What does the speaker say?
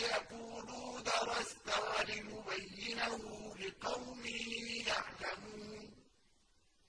يَقُولُوا دَرَسْتَ وَلِنُبَيِّنَهُ لقومي